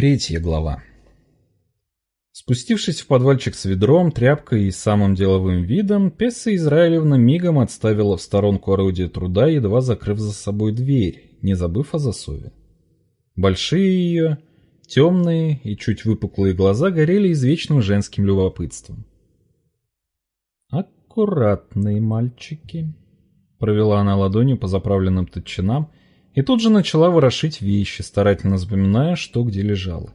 Третья глава. Спустившись в подвальчик с ведром, тряпкой и самым деловым видом, Песса Израилевна мигом отставила в сторонку орудие труда, едва закрыв за собой дверь, не забыв о засове. Большие ее, темные и чуть выпуклые глаза горели извечным женским любопытством. «Аккуратные мальчики», — провела она ладонью по заправленным тотчинам, и тут же начала ворошить вещи, старательно запоминая, что где лежало.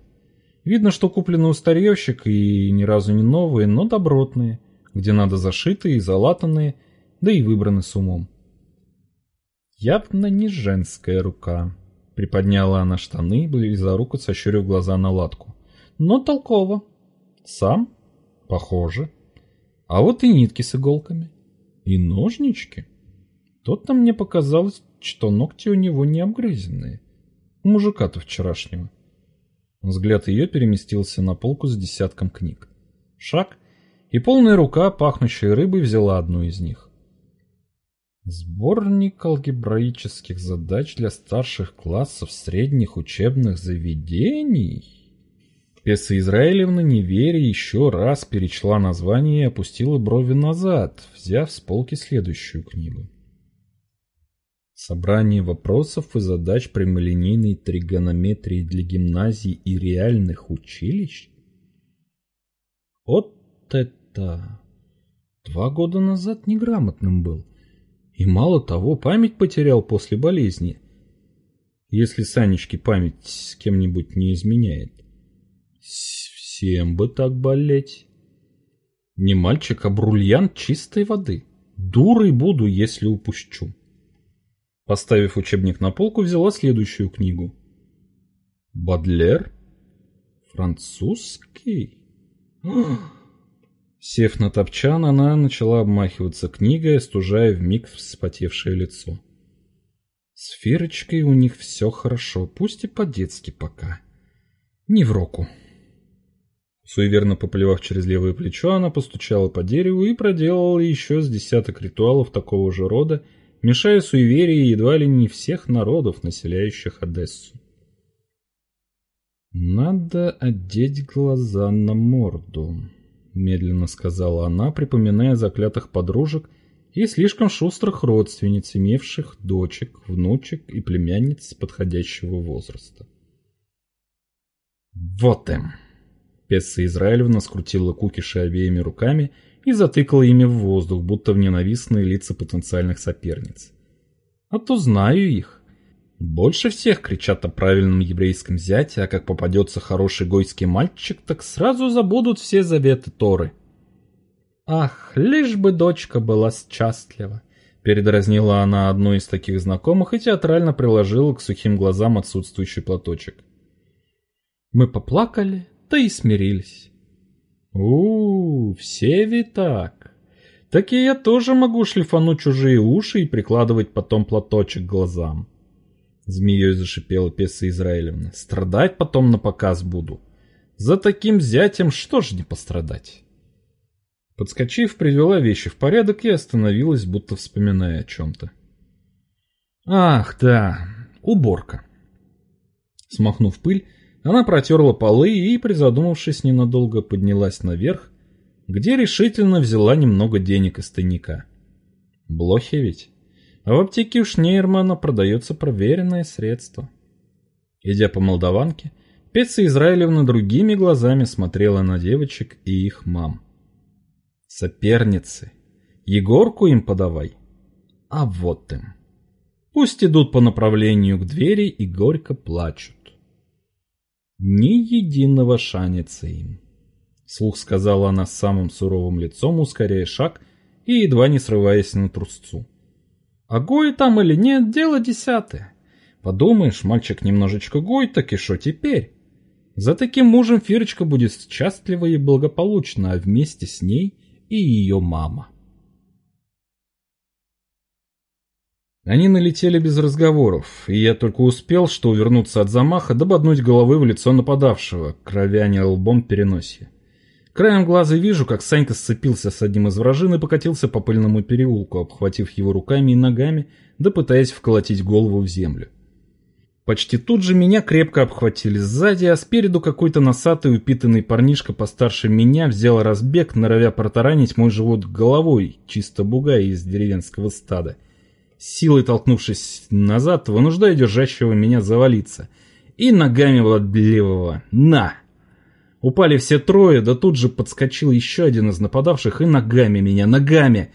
Видно, что куплены у старьевщика и ни разу не новые, но добротные, где надо зашитые и залатанные, да и выбраны с умом. Явно не женская рука. Приподняла она штаны, близоруко сощурив глаза на латку. Но толково. Сам? Похоже. А вот и нитки с иголками. И ножнички. Тот-то мне показалось, что ногти у него не обгрызенные. У мужика-то вчерашнего. Взгляд ее переместился на полку с десятком книг. Шаг, и полная рука, пахнущая рыбой, взяла одну из них. Сборник алгебраических задач для старших классов средних учебных заведений? Песа Израилевна, не веря, еще раз перечла название и опустила брови назад, взяв с полки следующую книгу. Собрание вопросов и задач прямолинейной тригонометрии для гимназий и реальных училищ? Вот это! Два года назад неграмотным был. И мало того, память потерял после болезни. Если Санечке память с кем-нибудь не изменяет. Всем бы так болеть. Не мальчик, а брульянт чистой воды. Дурой буду, если упущу. Поставив учебник на полку, взяла следующую книгу. Бадлер? Французский? Сев на топчан, она начала обмахиваться книгой, остужая вмиг вспотевшее лицо. С Фирочкой у них все хорошо, пусть и по-детски пока. Не в року. Суеверно поплевав через левое плечо, она постучала по дереву и проделала еще с десяток ритуалов такого же рода, мешая суеверии едва ли не всех народов, населяющих Одессу. «Надо одеть глаза на морду», — медленно сказала она, припоминая заклятых подружек и слишком шустрых родственниц, имевших дочек, внучек и племянниц подходящего возраста. «Вот им!» Песса Израилевна скрутила кукиши обеими руками и затыкала ими в воздух, будто в ненавистные лица потенциальных соперниц. А то знаю их. Больше всех кричат о правильном еврейском зяте, а как попадется хороший гойский мальчик, так сразу забудут все заветы Торы. Ах, лишь бы дочка была счастлива. Передразнила она одну из таких знакомых и театрально приложила к сухим глазам отсутствующий платочек. Мы поплакали, да и смирились. У, все ведь так. Так и я тоже могу шлифануть чужие уши и прикладывать потом платочек к глазам. Змеей зашипела Песа Израилевна. Страдать потом на показ буду. За таким зятем что ж не пострадать? Подскочив, привела вещи в порядок и остановилась, будто вспоминая о чем-то. Ах, да, уборка. Смахнув пыль, она протерла полы и, призадумавшись ненадолго, поднялась наверх, где решительно взяла немного денег из тайника. Блохи ведь. А в аптеке у Шнейрмана продается проверенное средство. Идя по молдаванке, Пеца Израилевна другими глазами смотрела на девочек и их мам. Соперницы. Егорку им подавай. А вот им. Пусть идут по направлению к двери и горько плачут. Ни единого шаница им. Слух сказала она с самым суровым лицом, ускоряя шаг и едва не срываясь на трусцу. А гой там или нет, дело десятое. Подумаешь, мальчик немножечко гой, так и что теперь? За таким мужем Фирочка будет счастлива и благополучна, а вместе с ней и ее мама. Они налетели без разговоров, и я только успел, что увернуться от замаха, да боднуть головы в лицо нападавшего, кровяня лбом переносе. Краем глаза вижу, как Санька сцепился с одним из вражин и покатился по пыльному переулку, обхватив его руками и ногами, да пытаясь вколотить голову в землю. Почти тут же меня крепко обхватили сзади, а спереду какой-то носатый упитанный парнишка постарше меня взял разбег, норовя протаранить мой живот головой, чисто бугая из деревенского стада. Силой толкнувшись назад, вынуждая держащего меня завалиться. И ногами от левого «На!». Упали все трое, да тут же подскочил еще один из нападавших и ногами меня, ногами.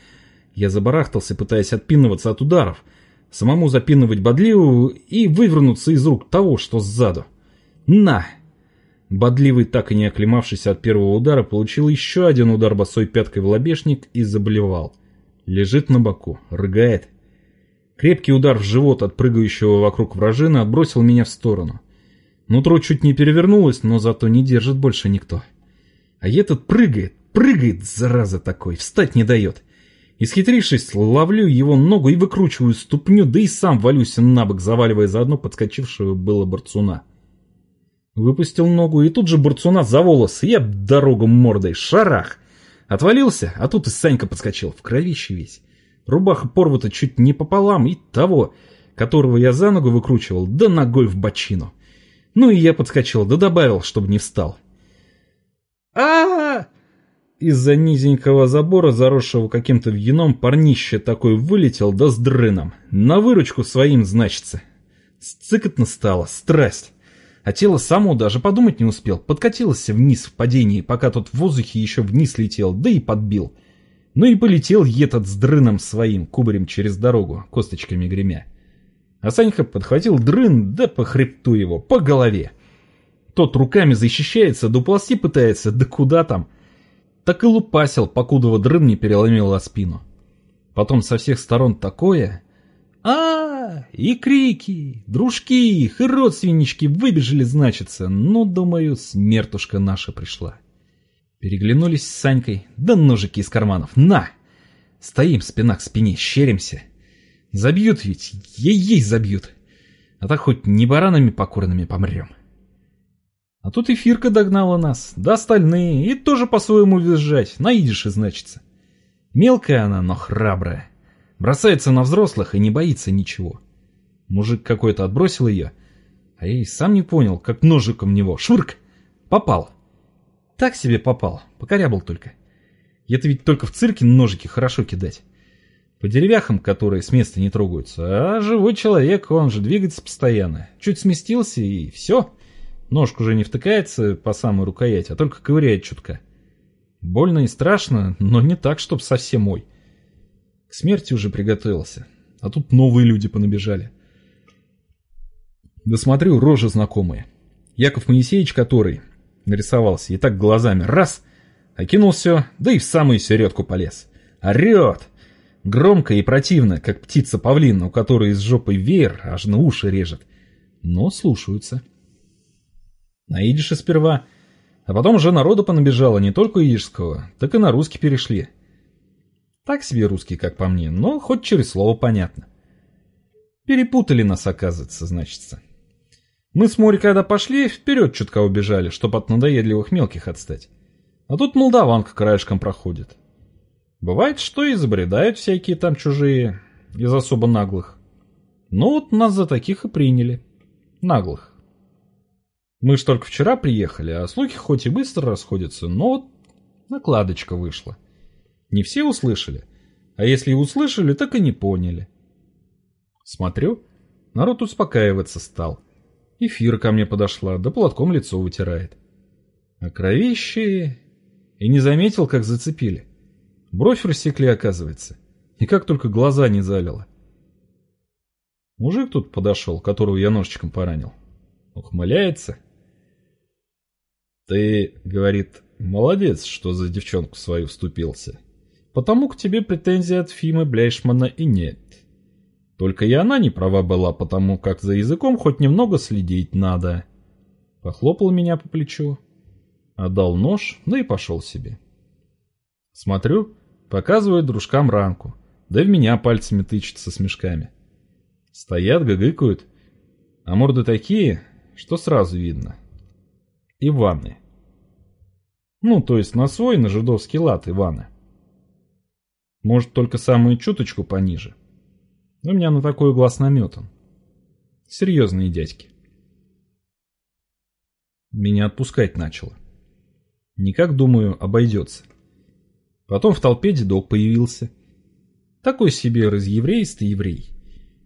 Я забарахтался, пытаясь отпинываться от ударов – самому запинывать бодливого и вывернуться из рук того, что сзаду. На! Бодливый, так и не оклемавшийся от первого удара, получил еще один удар босой пяткой в лобешник и заблевал. Лежит на боку, рыгает. Крепкий удар в живот от прыгающего вокруг вражины отбросил меня в сторону. Нутро чуть не перевернулось, но зато не держит больше никто. А этот прыгает, прыгает, зараза такой, встать не дает. Исхитрившись, ловлю его ногу и выкручиваю ступню, да и сам валюсь на бок, заваливая заодно подскочившего было борцуна. Выпустил ногу, и тут же борцуна за волосы, я дорогу мордой, шарах. Отвалился, а тут и Санька подскочил, в кровище весь. Рубаха порвата чуть не пополам, и того, которого я за ногу выкручивал, да ногой в бочину. Ну и я подскочил, да добавил, чтобы не встал. а, -а, -а из-за низенького забора, заросшего каким-то вьюном, парнище такой вылетел, да с дрыном. На выручку своим, значится. Сцикотно стало, страсть. А тело само даже подумать не успел. Подкатилось вниз в падении, пока тот в воздухе еще вниз летел, да и подбил. Ну и полетел этот с дрыном своим, кубарем через дорогу, косточками гремя. А Санька подхватил дрын, да по хребту его, по голове. Тот руками защищается, да уползти пытается, да куда там — так и лупасил, покуда дрын не переломила спину. Потом со всех сторон такое... -а, -а И крики, дружки их, и родственнички выбежали, значится. Ну, думаю, смертушка наша пришла. Переглянулись с Санькой, да ножики из карманов. На! Стоим спина к спине, щеримся. Забьют ведь, ей-ей забьют. А так хоть не баранами покорными помрем. А тут эфирка догнала нас, да остальные, и тоже по-своему визжать, на идише значится. Мелкая она, но храбрая. Бросается на взрослых и не боится ничего. Мужик какой-то отбросил ее, а я и сам не понял, как ножиком него. Швырк! Попал. Так себе попал, покорябал только. Это ведь только в цирке ножики хорошо кидать. По деревяхам, которые с места не трогаются, а живой человек, он же двигается постоянно. Чуть сместился и все. Ножку уже не втыкается по самой рукоять, а только ковыряет чутка. Больно и страшно, но не так, чтоб совсем мой. К смерти уже приготовился, а тут новые люди понабежали. Да смотрю, рожи знакомые. Яков Моисеевич, который нарисовался, и так глазами раз, окинул все, да и в самую середку полез. Орет! Громко и противно, как птица-павлин, у которой из жопы веер аж на уши режет. Но слушаются. На идише сперва. А потом уже народу понабежало не только идишского, так и на русский перешли. Так себе русский, как по мне, но хоть через слово понятно. Перепутали нас, оказывается, значится. Мы с Мори, когда пошли, вперед чутка убежали, чтоб от надоедливых мелких отстать. А тут молдаванка краешком проходит. Бывает, что и забредают всякие там чужие, из особо наглых. Ну вот нас за таких и приняли. Наглых. Мы ж только вчера приехали, а слухи хоть и быстро расходятся, но вот накладочка вышла. Не все услышали, а если и услышали, так и не поняли. Смотрю, народ успокаиваться стал. Эфира ко мне подошла, да платком лицо вытирает. А кровище... И не заметил, как зацепили. Бровь рассекли, оказывается. И как только глаза не залило. Мужик тут подошел, которого я ножичком поранил. Ухмыляется, «Ты, — говорит, — молодец, что за девчонку свою вступился. Потому к тебе претензий от Фимы Бляйшмана и нет. Только и она не права была, потому как за языком хоть немного следить надо». Похлопал меня по плечу, отдал нож, да и пошел себе. Смотрю, показывает дружкам ранку, да в меня пальцами тычется с мешками. Стоят, гыгыкают, а морды такие, что сразу видно. Иваны. Ну, то есть на свой, на жидовский лад Иваны. Может, только самую чуточку пониже. У меня на такой глаз наметан. Серьезные дядьки. Меня отпускать начало. Никак, думаю, обойдется. Потом в толпе дедок появился. Такой себе разъеврейстый еврей.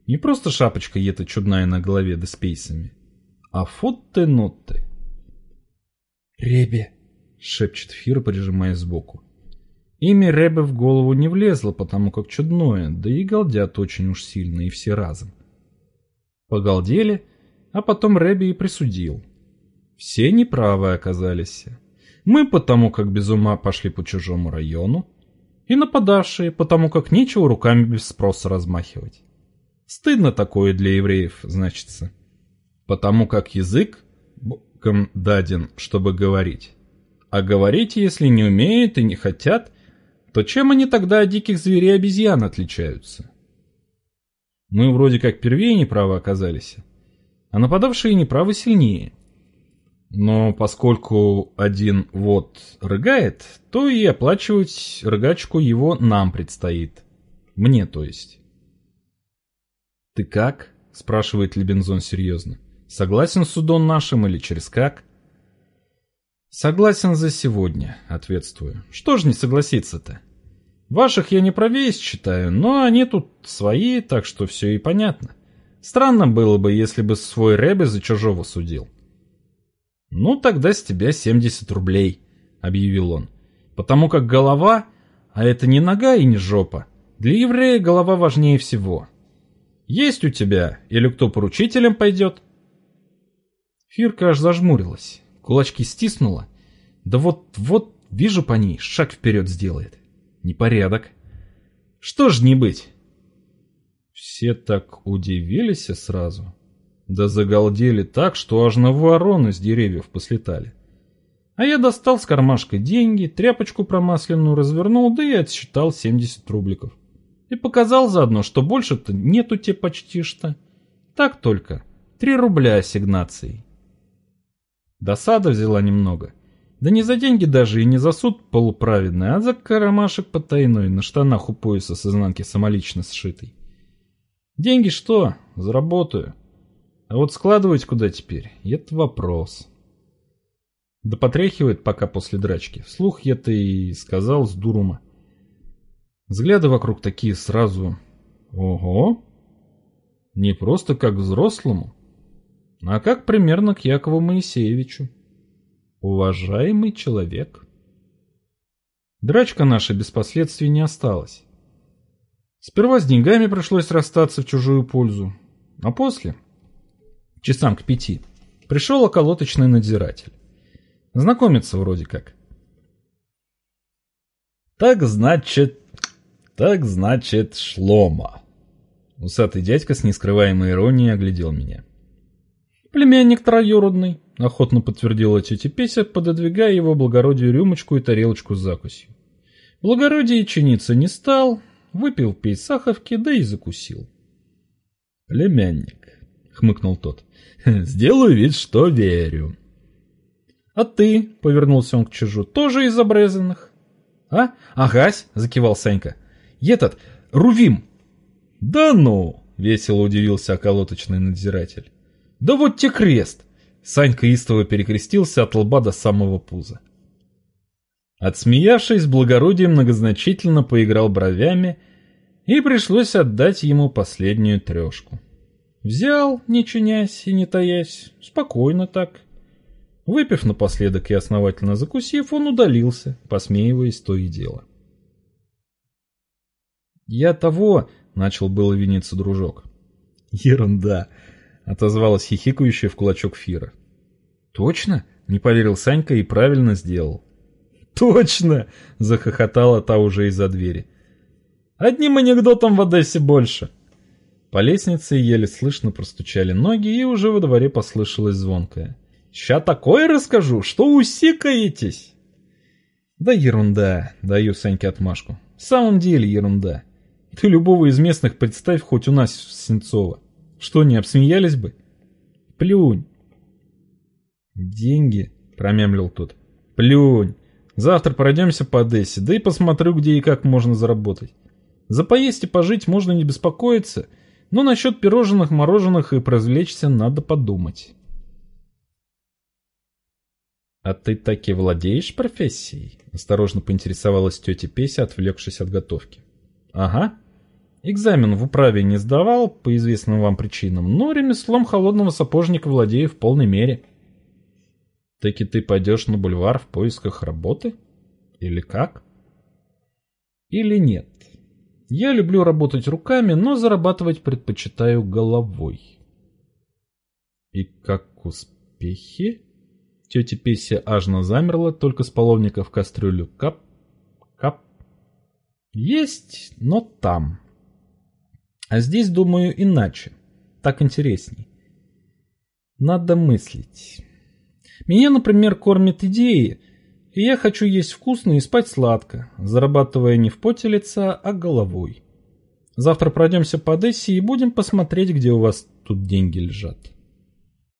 Не просто шапочка ета чудная на голове да с пейсами, а фотте-нотте. «Ребе», — шепчет Фира, прижимая сбоку. Имя Ребе в голову не влезло, потому как чудное, да и галдят очень уж сильно, и все разом. Погалдели, а потом Ребе и присудил. Все неправы оказались. Мы потому как без ума пошли по чужому району, и нападавшие потому как нечего руками без спроса размахивать. Стыдно такое для евреев, значится. Потому как язык Богом даден, чтобы говорить. А говорить, если не умеют и не хотят, то чем они тогда от диких зверей и обезьян отличаются? Мы вроде как первее неправы оказались, а нападавшие неправы сильнее. Но поскольку один вот рыгает, то и оплачивать рыгачку его нам предстоит. Мне, то есть. «Ты как?» – спрашивает Лебензон серьезно. «Согласен с судом нашим или через как?» «Согласен за сегодня», — ответствую. «Что ж не согласиться-то? Ваших я не правее считаю, но они тут свои, так что все и понятно. Странно было бы, если бы свой Рэбе за чужого судил». «Ну, тогда с тебя 70 рублей», — объявил он. «Потому как голова, а это не нога и не жопа, для еврея голова важнее всего. Есть у тебя, или кто поручителем пойдет?» Фирка аж зажмурилась кулачки стиснула. Да вот, вот, вижу по ней, шаг вперед сделает. Непорядок. Что ж не быть? Все так удивились сразу. Да загалдели так, что аж на вороны с деревьев послетали. А я достал с кармашка деньги, тряпочку промасленную развернул, да и отсчитал 70 рубликов. И показал заодно, что больше-то нету те почти что. Так только, 3 рубля ассигнацией. Досада взяла немного. Да не за деньги даже и не за суд полуправедный, а за карамашек потайной на штанах у пояса с изнанки самолично сшитый. Деньги что? Заработаю. А вот складывать куда теперь? Это вопрос. Да потряхивает пока после драчки. Вслух я-то и сказал с дурума. Взгляды вокруг такие сразу. Ого! Не просто как взрослому, а как примерно к Якову Моисеевичу. Уважаемый человек. Драчка наша без последствий не осталась. Сперва с деньгами пришлось расстаться в чужую пользу, а после, часам к пяти, пришел околоточный надзиратель. Знакомиться вроде как. «Так значит, так значит, Шлома!» Усатый дядька с нескрываемой иронией оглядел меня. «Племянник троюродный», — охотно подтвердила тетя Песя, пододвигая его благородию рюмочку и тарелочку с закусью. Благородие чиниться не стал, выпил пейсаховки, да и закусил. «Племянник», — хмыкнул тот, — «сделаю вид, что верю». «А ты», — повернулся он к чужу, — «тоже из обрезанных?» «А? Агась», — закивал Санька. «Этот, Рувим». «Да ну!» — весело удивился околоточный надзиратель. Да вот те крест! Санька истово перекрестился от лба до самого пуза. Отсмеявшись, благородие многозначительно поиграл бровями, и пришлось отдать ему последнюю трешку. Взял, не чинясь и не таясь, спокойно так. Выпив напоследок и основательно закусив, он удалился, посмеиваясь то и дело. «Я того», — начал было виниться дружок. «Ерунда», — отозвалась хихикающая в кулачок Фира. «Точно?» — не поверил Санька и правильно сделал. «Точно!» — захохотала та уже из-за двери. «Одним анекдотом в Одессе больше!» По лестнице еле слышно простучали ноги, и уже во дворе послышалось звонкое. «Ща такое расскажу, что усикаетесь!» «Да ерунда!» — даю Саньке отмашку. «В самом деле ерунда. Ты любого из местных представь хоть у нас в Сенцово. Что, не обсмеялись бы? Плюнь. Деньги, промямлил тот. Плюнь. Завтра пройдемся по Одессе, да и посмотрю, где и как можно заработать. За поесть и пожить можно не беспокоиться, но насчет пирожных, мороженых и развлечься надо подумать. «А ты таки владеешь профессией?» – осторожно поинтересовалась тетя Песя, отвлекшись от готовки. «Ага. Экзамен в управе не сдавал, по известным вам причинам, но ремеслом холодного сапожника владею в полной мере». «Таки ты пойдешь на бульвар в поисках работы? Или как?» «Или нет. Я люблю работать руками, но зарабатывать предпочитаю головой». «И как успехи?» Тетя Песя ажно замерла, только с половника в кастрюлю кап, кап. Есть, но там. А здесь, думаю, иначе. Так интересней. Надо мыслить. Меня, например, кормят идеи, и я хочу есть вкусно и спать сладко, зарабатывая не в поте лица, а головой. Завтра пройдемся по Одессе и будем посмотреть, где у вас тут деньги лежат.